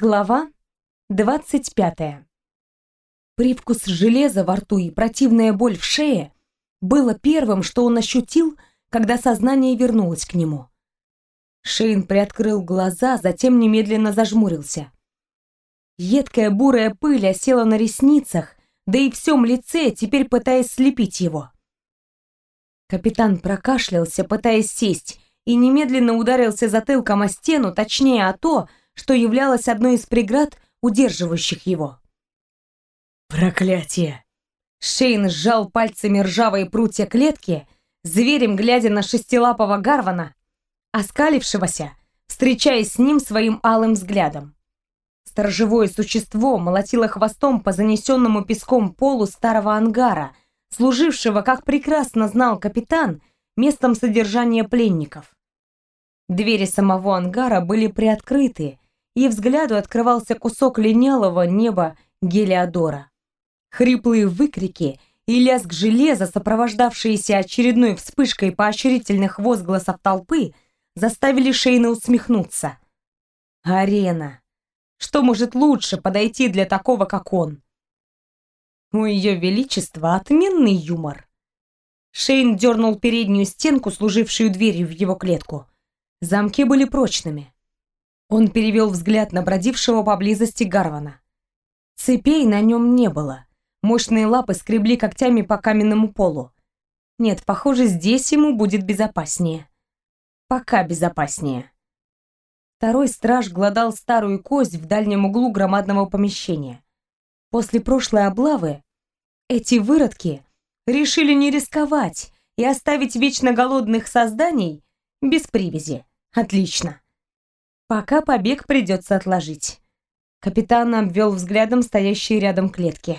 Глава 25. Привкус железа во рту и противная боль в шее было первым, что он ощутил, когда сознание вернулось к нему. Шейн приоткрыл глаза, затем немедленно зажмурился. Едкая бурая пыль осела на ресницах, да и всем лице, теперь пытаясь слепить его. Капитан прокашлялся, пытаясь сесть, и немедленно ударился затылком о стену, точнее о то, что являлось одной из преград, удерживающих его. «Проклятие!» Шейн сжал пальцами ржавые прутья клетки, зверем глядя на шестилапого Гарвана, оскалившегося, встречаясь с ним своим алым взглядом. Сторожевое существо молотило хвостом по занесенному песком полу старого ангара, служившего, как прекрасно знал капитан, местом содержания пленников. Двери самого ангара были приоткрыты, и взгляду открывался кусок линялого неба Гелиодора. Хриплые выкрики и лязг железа, сопровождавшиеся очередной вспышкой поощрительных возгласов толпы, заставили Шейна усмехнуться. Арена. Что может лучше подойти для такого, как он? У ее величества отменный юмор. Шейн дернул переднюю стенку, служившую дверью в его клетку. Замки были прочными. Он перевел взгляд на бродившего поблизости Гарвана. Цепей на нем не было. Мощные лапы скребли когтями по каменному полу. Нет, похоже, здесь ему будет безопаснее. Пока безопаснее. Второй страж глодал старую кость в дальнем углу громадного помещения. После прошлой облавы эти выродки решили не рисковать и оставить вечно голодных созданий без привязи. Отлично. Пока побег придется отложить. Капитан обвел взглядом стоящие рядом клетки.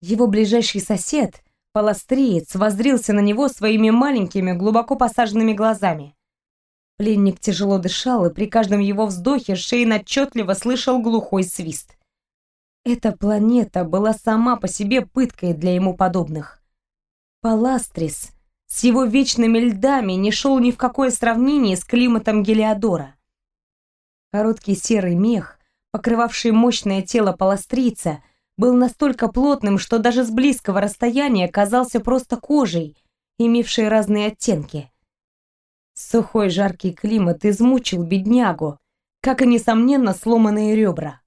Его ближайший сосед, полостриец, воздрился на него своими маленькими, глубоко посаженными глазами. Пленник тяжело дышал, и при каждом его вздохе Шейн отчетливо слышал глухой свист. Эта планета была сама по себе пыткой для ему подобных. Паластрис с его вечными льдами не шел ни в какое сравнение с климатом Гелиодора. Короткий серый мех, покрывавший мощное тело паластрица, был настолько плотным, что даже с близкого расстояния казался просто кожей, имевшей разные оттенки. Сухой жаркий климат измучил беднягу, как и, несомненно, сломанные ребра.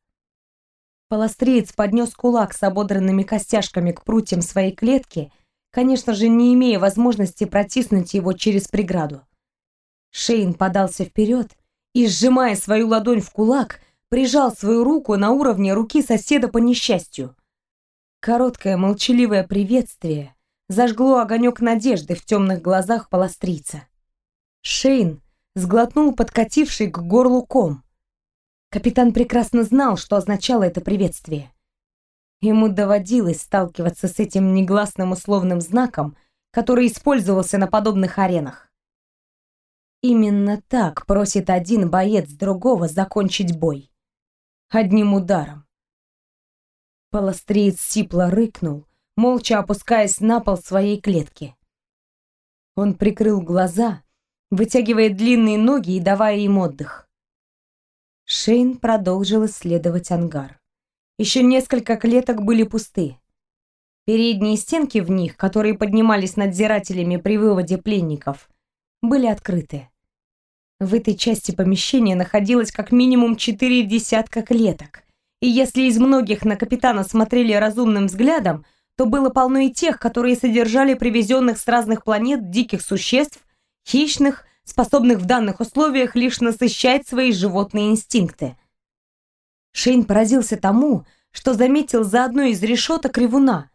Паластриец поднес кулак с ободранными костяшками к прутьям своей клетки, конечно же, не имея возможности протиснуть его через преграду. Шейн подался вперед и, сжимая свою ладонь в кулак, прижал свою руку на уровне руки соседа по несчастью. Короткое молчаливое приветствие зажгло огонек надежды в темных глазах полострица. Шейн сглотнул подкативший к горлу ком. Капитан прекрасно знал, что означало это приветствие. Ему доводилось сталкиваться с этим негласным условным знаком, который использовался на подобных аренах. Именно так просит один боец другого закончить бой. Одним ударом. Полостриец сипло рыкнул, молча опускаясь на пол своей клетки. Он прикрыл глаза, вытягивая длинные ноги и давая им отдых. Шейн продолжил исследовать ангар. Еще несколько клеток были пусты. Передние стенки в них, которые поднимались надзирателями при выводе пленников, были открыты. В этой части помещения находилось как минимум четыре десятка клеток. И если из многих на капитана смотрели разумным взглядом, то было полно и тех, которые содержали привезенных с разных планет диких существ, хищных, способных в данных условиях лишь насыщать свои животные инстинкты. Шейн поразился тому, что заметил за одной из решеток ревуна.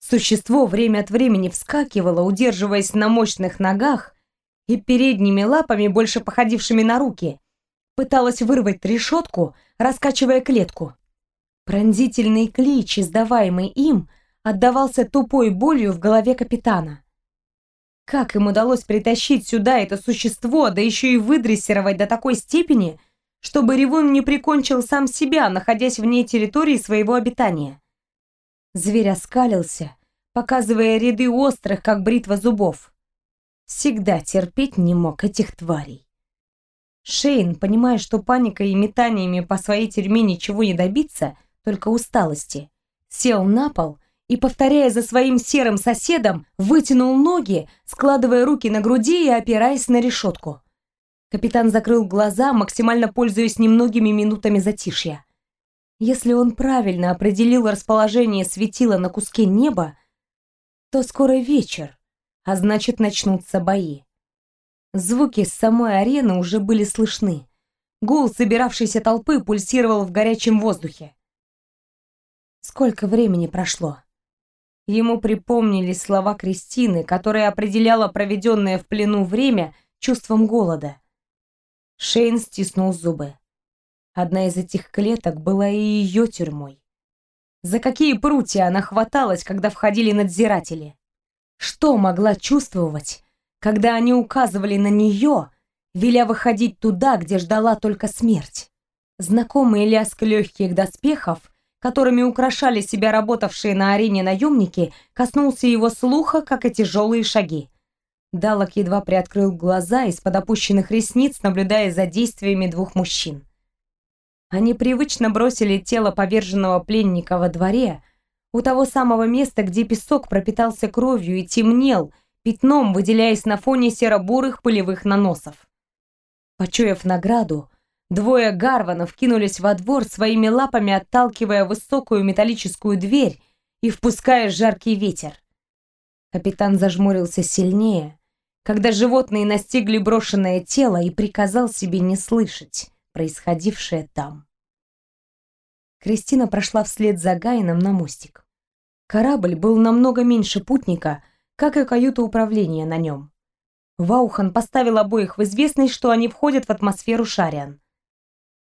Существо время от времени вскакивало, удерживаясь на мощных ногах, и передними лапами, больше походившими на руки, пыталась вырвать решетку, раскачивая клетку. Пронзительный клич, издаваемый им, отдавался тупой болью в голове капитана. Как им удалось притащить сюда это существо, да еще и выдрессировать до такой степени, чтобы Ревун не прикончил сам себя, находясь вне территории своего обитания? Зверь оскалился, показывая ряды острых, как бритва зубов. Всегда терпеть не мог этих тварей. Шейн, понимая, что паникой и метаниями по своей тюрьме ничего не добиться, только усталости, сел на пол и, повторяя за своим серым соседом, вытянул ноги, складывая руки на груди и опираясь на решетку. Капитан закрыл глаза, максимально пользуясь немногими минутами затишья. Если он правильно определил расположение светила на куске неба, то скоро вечер, а значит начнутся бои. Звуки с самой арены уже были слышны. Гул собиравшейся толпы пульсировал в горячем воздухе. Сколько времени прошло? Ему припомнились слова Кристины, которая определяла проведенное в плену время чувством голода. Шейн стиснул зубы. Одна из этих клеток была и ее тюрьмой. За какие прутья она хваталась, когда входили надзиратели? Что могла чувствовать, когда они указывали на нее, веля выходить туда, где ждала только смерть? Знакомый лязг легких доспехов, которыми украшали себя работавшие на арене наемники, коснулся его слуха, как и тяжелые шаги. Далок едва приоткрыл глаза из-под опущенных ресниц, наблюдая за действиями двух мужчин. Они привычно бросили тело поверженного пленника во дворе, у того самого места, где песок пропитался кровью и темнел, пятном выделяясь на фоне серо-бурых пылевых наносов. Почуяв награду, двое гарванов кинулись во двор своими лапами, отталкивая высокую металлическую дверь и впуская жаркий ветер. Капитан зажмурился сильнее, когда животные настигли брошенное тело и приказал себе не слышать происходившее там. Кристина прошла вслед за Гайном на мостик. Корабль был намного меньше путника, как и каюта управления на нем. Ваухан поставил обоих в известность, что они входят в атмосферу Шариан.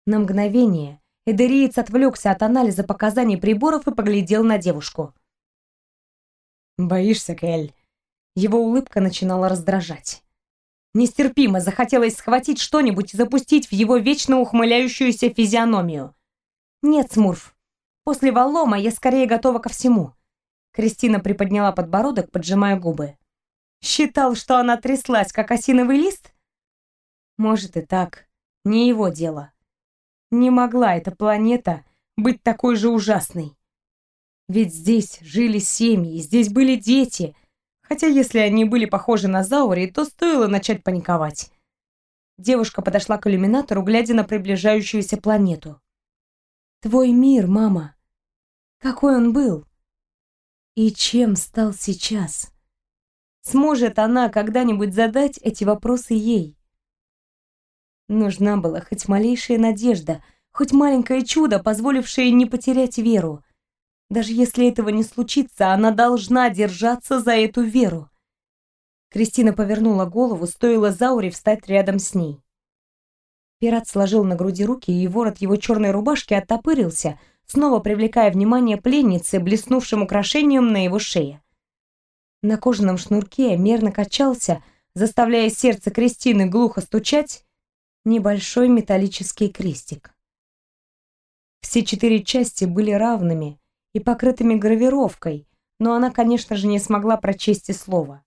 На мгновение Эдериец отвлекся от анализа показаний приборов и поглядел на девушку. «Боишься, Кэль?» Его улыбка начинала раздражать. Нестерпимо захотелось схватить что-нибудь и запустить в его вечно ухмыляющуюся физиономию. «Нет, Смурф, после Валлома я скорее готова ко всему». Кристина приподняла подбородок, поджимая губы. «Считал, что она тряслась, как осиновый лист?» «Может и так. Не его дело. Не могла эта планета быть такой же ужасной. Ведь здесь жили семьи, здесь были дети — Хотя если они были похожи на Заури, то стоило начать паниковать. Девушка подошла к иллюминатору, глядя на приближающуюся планету. «Твой мир, мама. Какой он был? И чем стал сейчас? Сможет она когда-нибудь задать эти вопросы ей?» Нужна была хоть малейшая надежда, хоть маленькое чудо, позволившее не потерять веру. Даже если этого не случится, она должна держаться за эту веру. Кристина повернула голову, стоило Зауре встать рядом с ней. Пират сложил на груди руки, и ворот его черной рубашки оттопырился, снова привлекая внимание пленницы, блеснувшим украшением на его шее. На кожаном шнурке мерно качался, заставляя сердце Кристины глухо стучать, небольшой металлический крестик. Все четыре части были равными, и покрытыми гравировкой, но она, конечно же, не смогла прочесть и слова.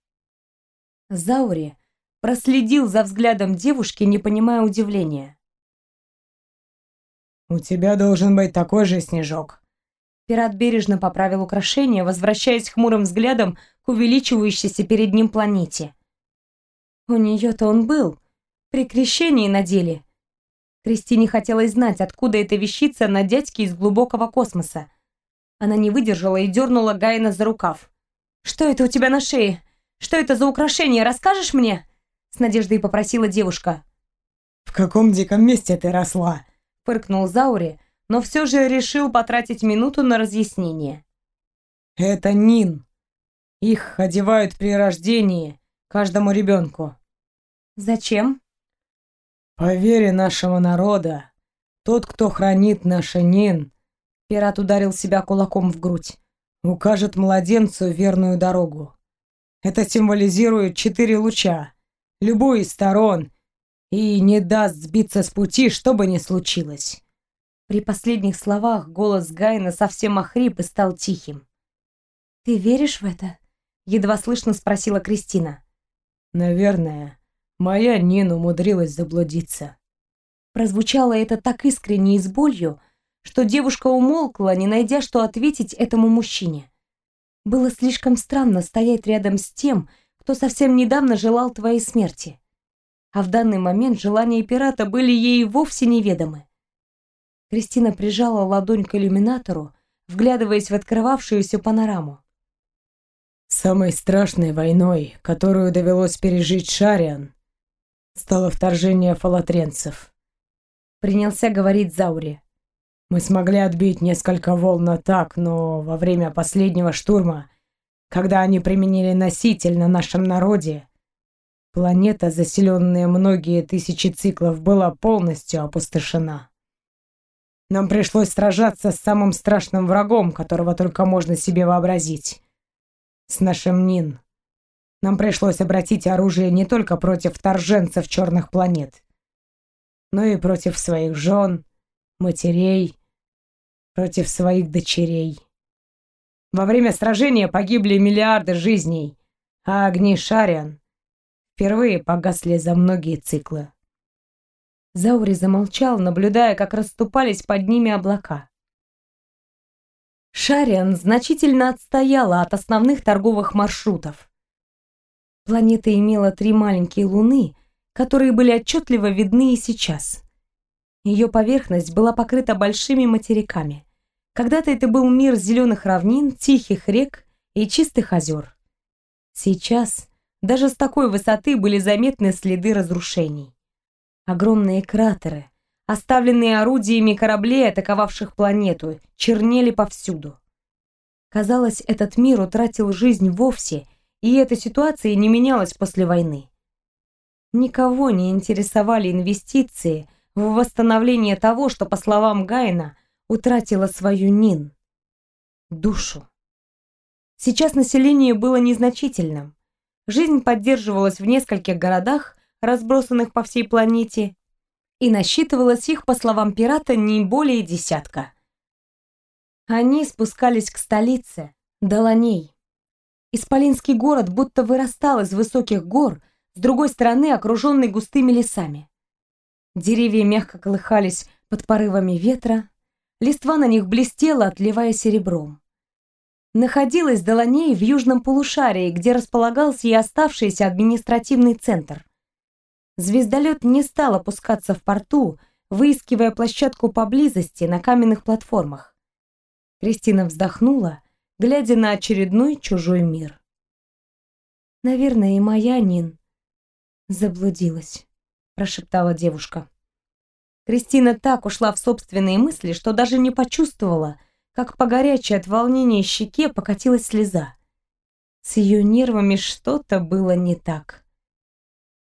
Заури проследил за взглядом девушки, не понимая удивления. «У тебя должен быть такой же снежок». Пират бережно поправил украшение, возвращаясь хмурым взглядом к увеличивающейся перед ним планете. У нее-то он был, при крещении надели. Кристине хотелось знать, откуда эта вещица на дядьке из глубокого космоса. Она не выдержала и дернула Гайна за рукав. «Что это у тебя на шее? Что это за украшение? Расскажешь мне?» С надеждой попросила девушка. «В каком диком месте ты росла?» Фыркнул Заури, но все же решил потратить минуту на разъяснение. «Это Нин. Их одевают при рождении каждому ребенку». «Зачем?» «По вере нашего народа, тот, кто хранит наше Нин, Пират ударил себя кулаком в грудь. Укажет младенцу верную дорогу. Это символизирует четыре луча, любой из сторон, и не даст сбиться с пути, что бы ни случилось. При последних словах голос Гайна совсем охрип и стал тихим. «Ты веришь в это?» — едва слышно спросила Кристина. «Наверное, моя Нина умудрилась заблудиться». Прозвучало это так искренне и с болью, что девушка умолкла, не найдя, что ответить этому мужчине. Было слишком странно стоять рядом с тем, кто совсем недавно желал твоей смерти. А в данный момент желания пирата были ей вовсе неведомы. Кристина прижала ладонь к иллюминатору, вглядываясь в открывавшуюся панораму. Самой страшной войной, которую довелось пережить Шариан, стало вторжение фалатренцев. Принялся говорить Заури. Мы смогли отбить несколько волн атак, но во время последнего штурма, когда они применили носитель на нашем народе, планета, заселенная многие тысячи циклов, была полностью опустошена. Нам пришлось сражаться с самым страшным врагом, которого только можно себе вообразить. С нашим Нин. Нам пришлось обратить оружие не только против вторженцев черных планет, но и против своих жен, матерей, против своих дочерей. Во время сражения погибли миллиарды жизней, а огни Шариан впервые погасли за многие циклы. Заури замолчал, наблюдая, как расступались под ними облака. Шариан значительно отстояла от основных торговых маршрутов. Планета имела три маленькие луны, которые были отчетливо видны и сейчас. Ее поверхность была покрыта большими материками. Когда-то это был мир зеленых равнин, тихих рек и чистых озер. Сейчас даже с такой высоты были заметны следы разрушений. Огромные кратеры, оставленные орудиями кораблей, атаковавших планету, чернели повсюду. Казалось, этот мир утратил жизнь вовсе, и эта ситуация не менялась после войны. Никого не интересовали инвестиции в восстановление того, что, по словам Гайна, утратила свою Нин — душу. Сейчас население было незначительным. Жизнь поддерживалась в нескольких городах, разбросанных по всей планете, и насчитывалось их, по словам пирата, не более десятка. Они спускались к столице, Доланей. Исполинский город будто вырастал из высоких гор, с другой стороны окруженный густыми лесами. Деревья мягко колыхались под порывами ветра, Листва на них блестела, отливая серебром. Находилась Доланей в южном полушарии, где располагался и оставшийся административный центр. Звездолет не стал опускаться в порту, выискивая площадку поблизости на каменных платформах. Кристина вздохнула, глядя на очередной чужой мир. «Наверное, и моя Нин заблудилась», — прошептала девушка. Кристина так ушла в собственные мысли, что даже не почувствовала, как по горячей от волнения щеке покатилась слеза. С ее нервами что-то было не так.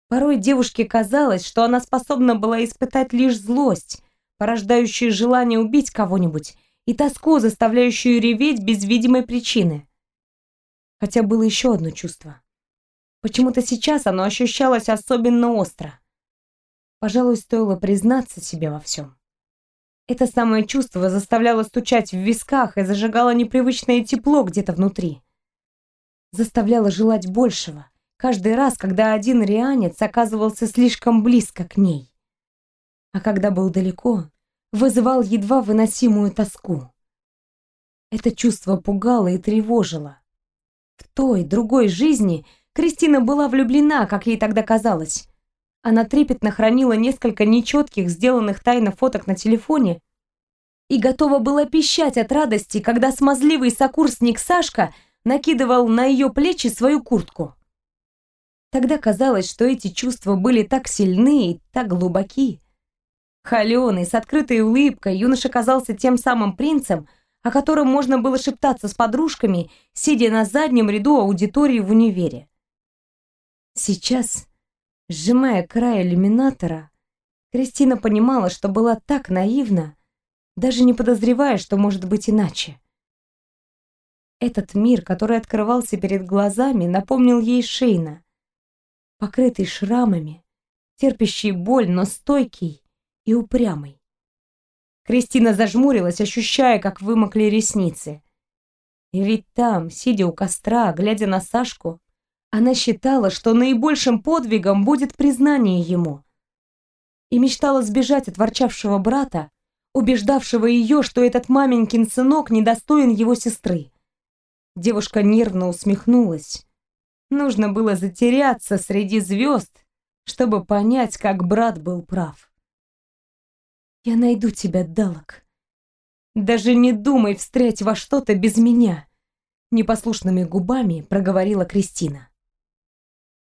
Порой девушке казалось, что она способна была испытать лишь злость, порождающую желание убить кого-нибудь, и тоску, заставляющую реветь без видимой причины. Хотя было еще одно чувство. Почему-то сейчас оно ощущалось особенно остро. Пожалуй, стоило признаться себе во всем. Это самое чувство заставляло стучать в висках и зажигало непривычное тепло где-то внутри. Заставляло желать большего, каждый раз, когда один рианец оказывался слишком близко к ней. А когда был далеко, вызывал едва выносимую тоску. Это чувство пугало и тревожило. В той, другой жизни Кристина была влюблена, как ей тогда казалось. Она трепетно хранила несколько нечетких, сделанных тайно фоток на телефоне и готова была пищать от радости, когда смазливый сокурсник Сашка накидывал на ее плечи свою куртку. Тогда казалось, что эти чувства были так сильны и так глубоки. Холеный, с открытой улыбкой, юноша казался тем самым принцем, о котором можно было шептаться с подружками, сидя на заднем ряду аудитории в универе. Сейчас Сжимая край иллюминатора, Кристина понимала, что была так наивна, даже не подозревая, что может быть иначе. Этот мир, который открывался перед глазами, напомнил ей Шейна, покрытый шрамами, терпящий боль, но стойкий и упрямый. Кристина зажмурилась, ощущая, как вымокли ресницы. И ведь там, сидя у костра, глядя на Сашку, она считала, что наибольшим подвигом будет признание ему. и мечтала сбежать от ворчавшего брата, убеждавшего ее, что этот маменькин сынок недостоин его сестры. Девушка нервно усмехнулась. Нужно было затеряться среди звезд, чтобы понять, как брат был прав. «Я найду тебя, Далок. Даже не думай встрять во что-то без меня», непослушными губами проговорила Кристина.